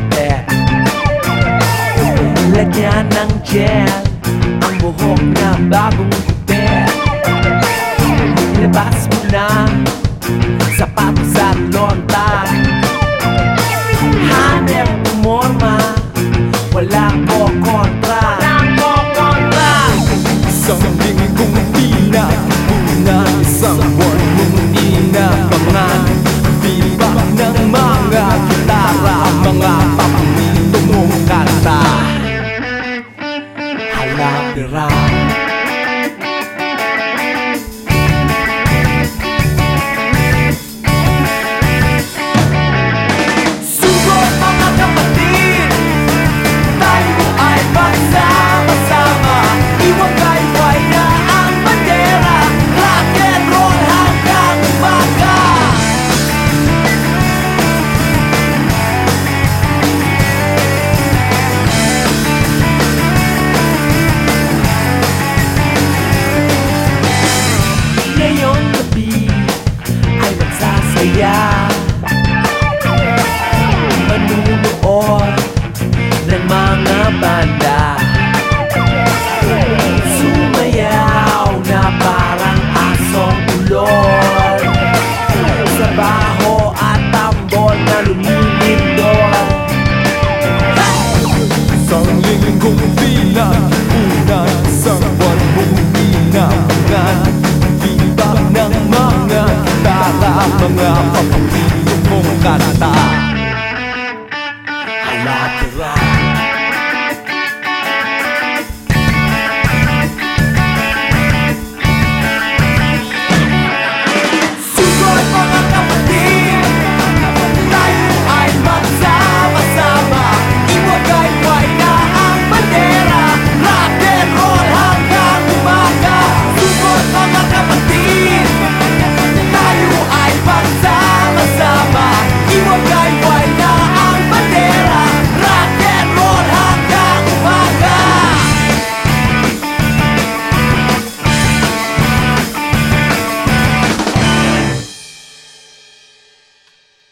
kape. Lagyan ng Ang buhok na bagong kupit Labas mo na Sapatos at lonta. Hanep umorma Wala ko kontra. Sa tingin kong pinagpunan isang buwan. I love the rock.